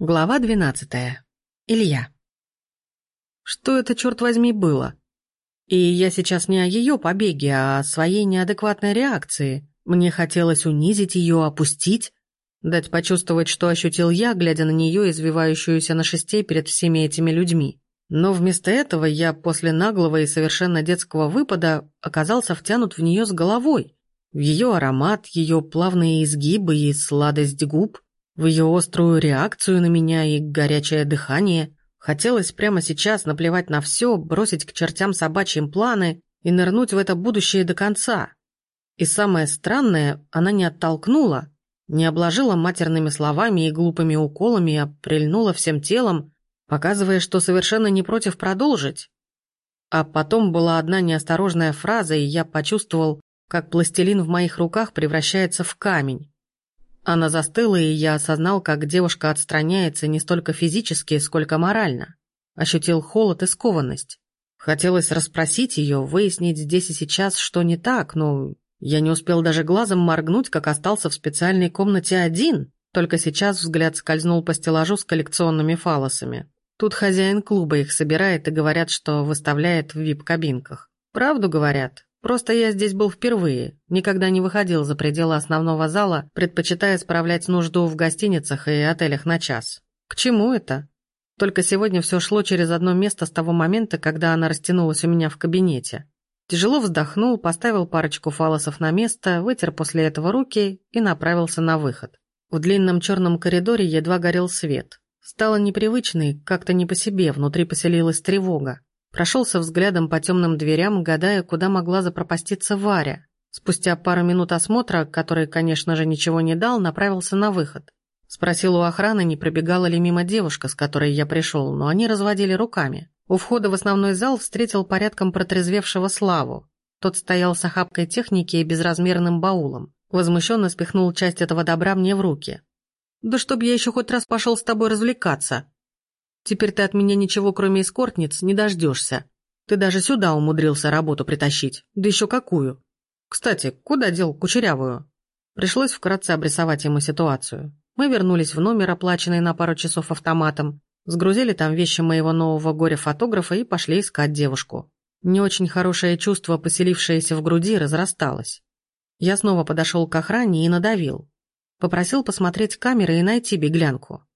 Глава двенадцатая. Илья. Что это, черт возьми, было? И я сейчас не о ее побеге, а о своей неадекватной реакции. Мне хотелось унизить ее, опустить, дать почувствовать, что ощутил я, глядя на нее, извивающуюся на шесте перед всеми этими людьми. Но вместо этого я после наглого и совершенно детского выпада оказался втянут в нее с головой. В ее аромат, ее плавные изгибы и сладость губ в ее острую реакцию на меня и горячее дыхание. Хотелось прямо сейчас наплевать на все, бросить к чертям собачьим планы и нырнуть в это будущее до конца. И самое странное, она не оттолкнула, не обложила матерными словами и глупыми уколами, а прильнула всем телом, показывая, что совершенно не против продолжить. А потом была одна неосторожная фраза, и я почувствовал, как пластилин в моих руках превращается в камень. Она застыла, и я осознал, как девушка отстраняется не столько физически, сколько морально. Ощутил холод и скованность. Хотелось расспросить ее, выяснить здесь и сейчас, что не так, но я не успел даже глазом моргнуть, как остался в специальной комнате один. Только сейчас взгляд скользнул по стеллажу с коллекционными фалосами. Тут хозяин клуба их собирает и говорят, что выставляет в вип-кабинках. Правду говорят. Просто я здесь был впервые, никогда не выходил за пределы основного зала, предпочитая справлять нужду в гостиницах и отелях на час. К чему это? Только сегодня все шло через одно место с того момента, когда она растянулась у меня в кабинете. Тяжело вздохнул, поставил парочку фалосов на место, вытер после этого руки и направился на выход. В длинном черном коридоре едва горел свет. Стало непривычно как-то не по себе, внутри поселилась тревога. Прошелся взглядом по темным дверям, гадая, куда могла запропаститься Варя. Спустя пару минут осмотра, который, конечно же, ничего не дал, направился на выход. Спросил у охраны, не пробегала ли мимо девушка, с которой я пришел, но они разводили руками. У входа в основной зал встретил порядком протрезвевшего Славу. Тот стоял с охапкой техники и безразмерным баулом. Возмущенно спихнул часть этого добра мне в руки. «Да чтоб я еще хоть раз пошел с тобой развлекаться!» Теперь ты от меня ничего, кроме эскортниц, не дождешься. Ты даже сюда умудрился работу притащить. Да еще какую. Кстати, куда дел кучерявую? Пришлось вкратце обрисовать ему ситуацию. Мы вернулись в номер, оплаченный на пару часов автоматом, сгрузили там вещи моего нового горя-фотографа и пошли искать девушку. Не очень хорошее чувство, поселившееся в груди, разрасталось. Я снова подошел к охране и надавил. Попросил посмотреть камеры и найти беглянку.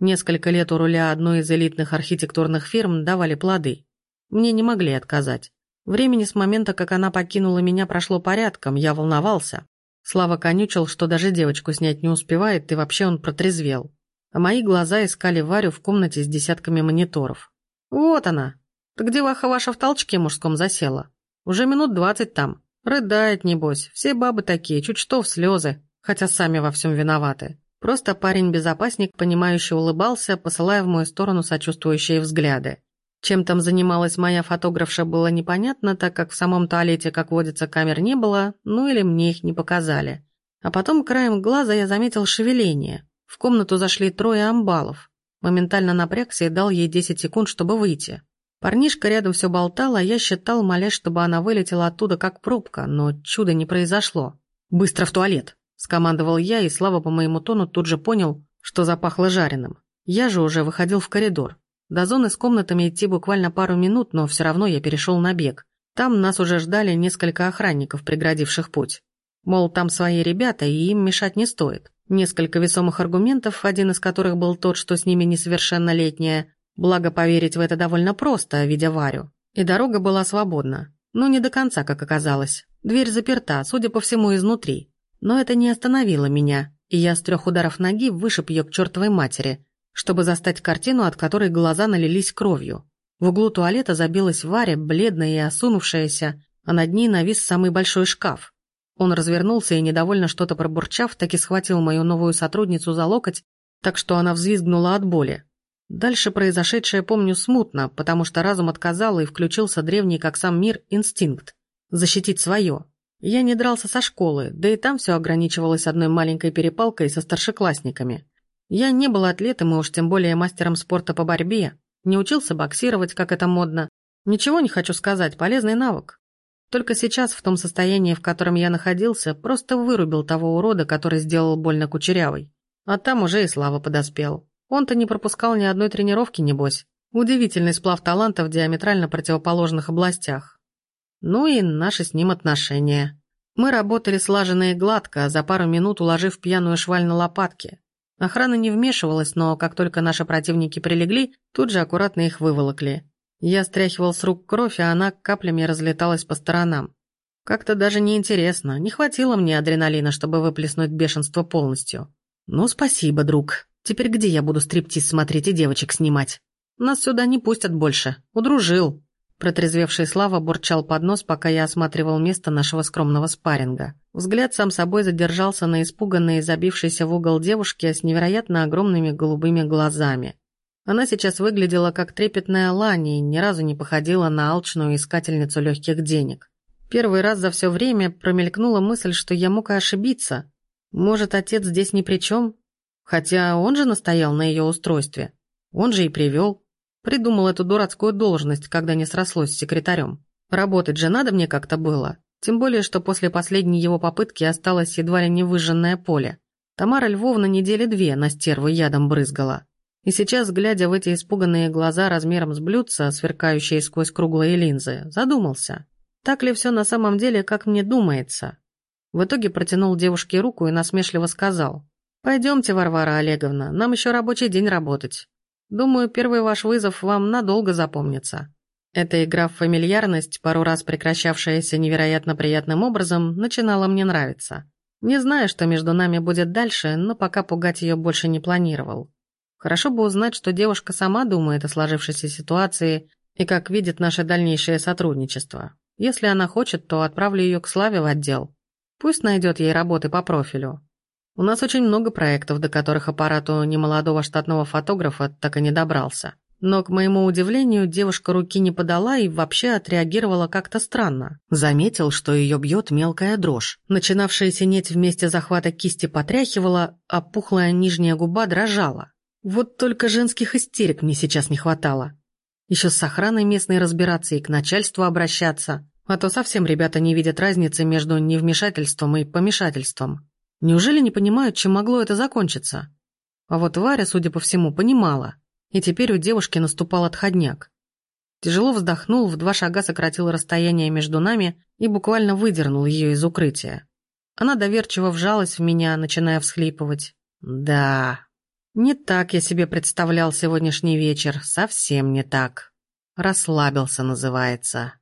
Несколько лет у руля одной из элитных архитектурных фирм давали плоды. Мне не могли отказать. Времени с момента, как она покинула меня, прошло порядком, я волновался. Слава конючил, что даже девочку снять не успевает, и вообще он протрезвел. А мои глаза искали Варю в комнате с десятками мониторов. «Вот она! Ты где Ваха ваша в толчке мужском засела? Уже минут двадцать там. Рыдает, небось. Все бабы такие, чуть что в слезы, хотя сами во всем виноваты. Просто парень-безопасник, понимающе улыбался, посылая в мою сторону сочувствующие взгляды. Чем там занималась моя фотографша, было непонятно, так как в самом туалете, как водится, камер не было, ну или мне их не показали. А потом краем глаза я заметил шевеление. В комнату зашли трое амбалов. Моментально напрягся и дал ей 10 секунд, чтобы выйти. Парнишка рядом все болтал, а я считал, молясь, чтобы она вылетела оттуда как пробка, но чуда не произошло. «Быстро в туалет!» Скомандовал я, и Слава по моему тону тут же понял, что запахло жареным. Я же уже выходил в коридор. До зоны с комнатами идти буквально пару минут, но все равно я перешел на бег. Там нас уже ждали несколько охранников, преградивших путь. Мол, там свои ребята, и им мешать не стоит. Несколько весомых аргументов, один из которых был тот, что с ними несовершеннолетняя. Благо, поверить в это довольно просто, видя Варю. И дорога была свободна. Но не до конца, как оказалось. Дверь заперта, судя по всему, изнутри. Но это не остановило меня, и я с трех ударов ноги вышиб ее к чертовой матери, чтобы застать картину, от которой глаза налились кровью. В углу туалета забилась Варя, бледная и осунувшаяся, а над ней навис самый большой шкаф. Он развернулся и, недовольно что-то пробурчав, таки схватил мою новую сотрудницу за локоть, так что она взвизгнула от боли. Дальше произошедшее помню смутно, потому что разум отказал и включился древний, как сам мир, инстинкт – защитить свое. Я не дрался со школы, да и там все ограничивалось одной маленькой перепалкой со старшеклассниками. Я не был атлетом и уж тем более мастером спорта по борьбе, не учился боксировать, как это модно. Ничего не хочу сказать, полезный навык. Только сейчас, в том состоянии, в котором я находился, просто вырубил того урода, который сделал больно кучерявой. А там уже и Слава подоспел. Он-то не пропускал ни одной тренировки, небось. Удивительный сплав талантов в диаметрально противоположных областях. Ну и наши с ним отношения. Мы работали слаженно и гладко, за пару минут уложив пьяную шваль на лопатки. Охрана не вмешивалась, но как только наши противники прилегли, тут же аккуратно их выволокли. Я стряхивал с рук кровь, а она каплями разлеталась по сторонам. Как-то даже неинтересно, не хватило мне адреналина, чтобы выплеснуть бешенство полностью. Ну, спасибо, друг. Теперь где я буду стриптиз смотреть и девочек снимать? Нас сюда не пустят больше. Удружил. Протрезвевший Слава бурчал под нос, пока я осматривал место нашего скромного спарринга. Взгляд сам собой задержался на испуганной и забившейся в угол девушке с невероятно огромными голубыми глазами. Она сейчас выглядела как трепетная лань и ни разу не походила на алчную искательницу легких денег. Первый раз за все время промелькнула мысль, что я мог и ошибиться. Может, отец здесь ни при чем? Хотя он же настоял на ее устройстве. Он же и привел. Придумал эту дурацкую должность, когда не срослось с секретарем. Работать же надо мне как-то было. Тем более, что после последней его попытки осталось едва ли не выжженное поле. Тамара Львовна недели две на стерву ядом брызгала. И сейчас, глядя в эти испуганные глаза размером с блюдца, сверкающие сквозь круглые линзы, задумался. Так ли все на самом деле, как мне думается? В итоге протянул девушке руку и насмешливо сказал. «Пойдемте, Варвара Олеговна, нам еще рабочий день работать. Думаю, первый ваш вызов вам надолго запомнится». Эта игра в фамильярность, пару раз прекращавшаяся невероятно приятным образом, начинала мне нравиться. Не знаю, что между нами будет дальше, но пока пугать ее больше не планировал. Хорошо бы узнать, что девушка сама думает о сложившейся ситуации и как видит наше дальнейшее сотрудничество. Если она хочет, то отправлю ее к Славе в отдел. Пусть найдет ей работы по профилю. У нас очень много проектов, до которых аппарату немолодого штатного фотографа так и не добрался. Но, к моему удивлению, девушка руки не подала и вообще отреагировала как-то странно. Заметил, что ее бьет мелкая дрожь. Начинавшая синеть вместе захвата кисти потряхивала, а пухлая нижняя губа дрожала. Вот только женских истерик мне сейчас не хватало. Еще с охраной местной разбираться и к начальству обращаться. А то совсем ребята не видят разницы между невмешательством и помешательством. Неужели не понимают, чем могло это закончиться? А вот Варя, судя по всему, понимала. И теперь у девушки наступал отходняк. Тяжело вздохнул, в два шага сократил расстояние между нами и буквально выдернул ее из укрытия. Она доверчиво вжалась в меня, начиная всхлипывать. «Да, не так я себе представлял сегодняшний вечер, совсем не так. Расслабился, называется».